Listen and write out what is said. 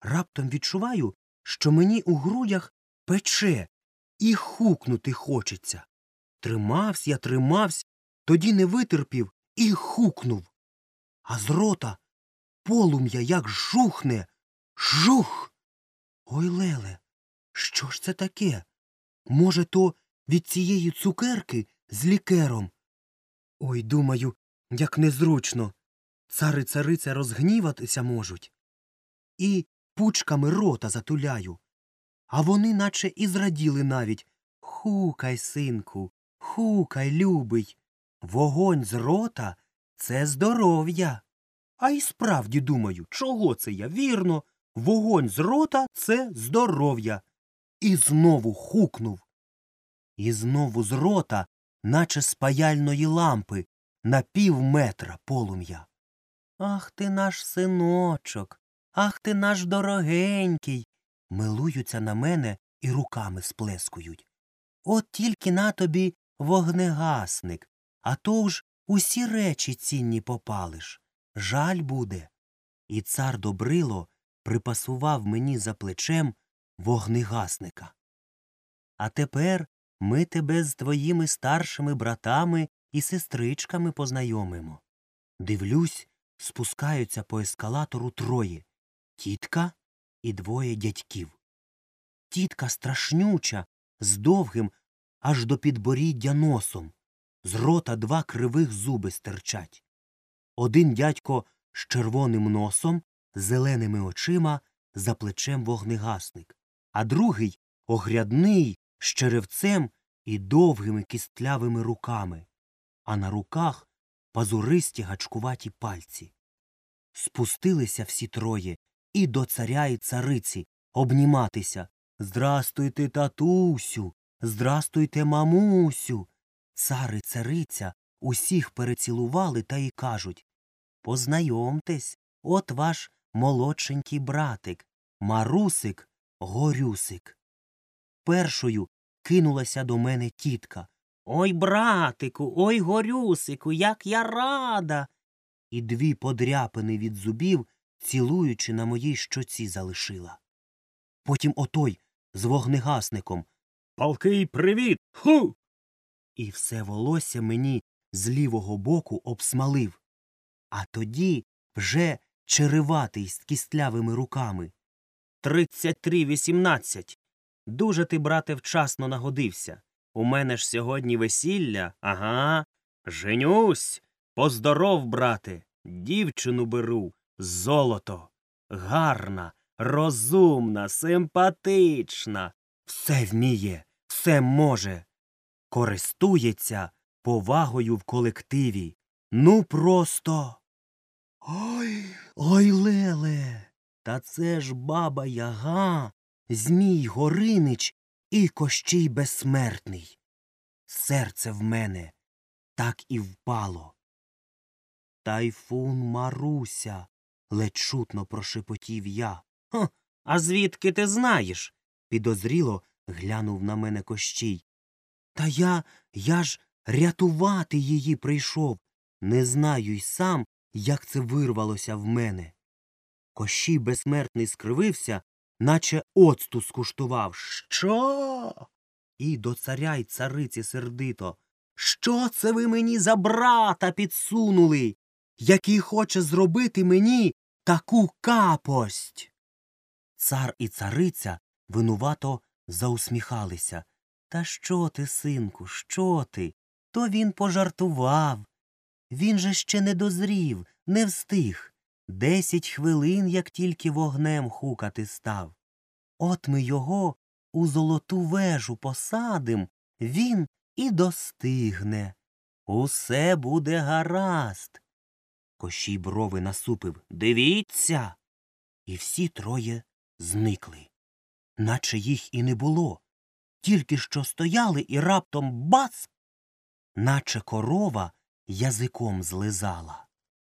раптом відчуваю, що мені у грудях пече і хукнути хочеться. Тримався я, тримався, тоді не витерпів і хукнув. А з рота полум'я як жухне. Жух. Ой, Леле, що ж це таке? Може, то від цієї цукерки з лікером? Ой, думаю, як незручно. Цари цариця розгніватися можуть. І пучками рота затуляю. А вони наче і зраділи навіть. Хукай, синку, хукай, любий. Вогонь з рота це здоров'я. А й справді думаю, чого це я вірно. Вогонь з рота це здоров'я. І знову хукнув. І знову з рота, наче з паяльної лампи, на пів метра полум'я. Ах ти наш синочок, ах ти наш дорогенький. Милуються на мене і руками сплескують. От тільки на тобі вогнегасник, а то ж усі речі цінні попалиш. Жаль буде. І цар Добрило припасував мені за плечем вогнегасника. А тепер ми тебе з твоїми старшими братами і сестричками познайомимо. Дивлюсь, спускаються по ескалатору троє тітка і двоє дядьків. Тітка страшнюча, з довгим аж до підборіддя носом, з рота два кривих зуби стирчать. Один дядько з червоним носом, зеленими очима, за плечем вогнегасник, а другий огрядний, з черевцем і довгими кістлявими руками, а на руках пазуристі гачкуваті пальці. Спустилися всі троє і до царя і цариці обніматися. Здрастуйте, татусю, здрастуйте, мамусю. Цар і цариця усіх перецілували та й кажуть Познайомтесь, от ваш молодшенький братик, Марусик Горюсик. Першою кинулася до мене тітка. Ой, братику, ой, горюсику, як я рада. І дві подряпини від зубів, цілуючи на моїй щоці, залишила. Потім отой з вогнегасником. Палкий привіт. Ху. І все волосся мені з лівого боку обсмалив. А тоді вже череватий з кістлявими руками. Тридцять три вісімнадцять. Дуже ти, брате, вчасно нагодився. У мене ж сьогодні весілля, ага. Женюсь. Поздоров, брате. Дівчину беру. Золото. Гарна, розумна, симпатична. Все вміє, все може. Користується повагою в колективі. Ну просто. Ой, ой, Леле. Та це ж баба Яга, Змій Горинич і Кощій безсмертний. Серце в мене так і впало. Тайфун Маруся, ледь чутно прошепотів я. Ха, а звідки ти знаєш? підозріло глянув на мене Кощій. Та я, я ж рятувати її прийшов. Не знаю й сам, як це вирвалося в мене. Кощій безсмертний скривився, наче оцту скуштував. Що? І до царя й цариці сердито. Що це ви мені за брата підсунули, який хоче зробити мені таку капость? Цар і цариця винувато заусміхалися. Та що ти, синку, що ти? То він пожартував. Він же ще не дозрів, не встиг. Десять хвилин, як тільки вогнем хукати став. От ми його у золоту вежу посадим, він і достигне. Усе буде гаразд. Кощій брови насупив Дивіться. І всі троє зникли. Наче їх і не було. Тільки що стояли і раптом бац, наче корова язиком злизала.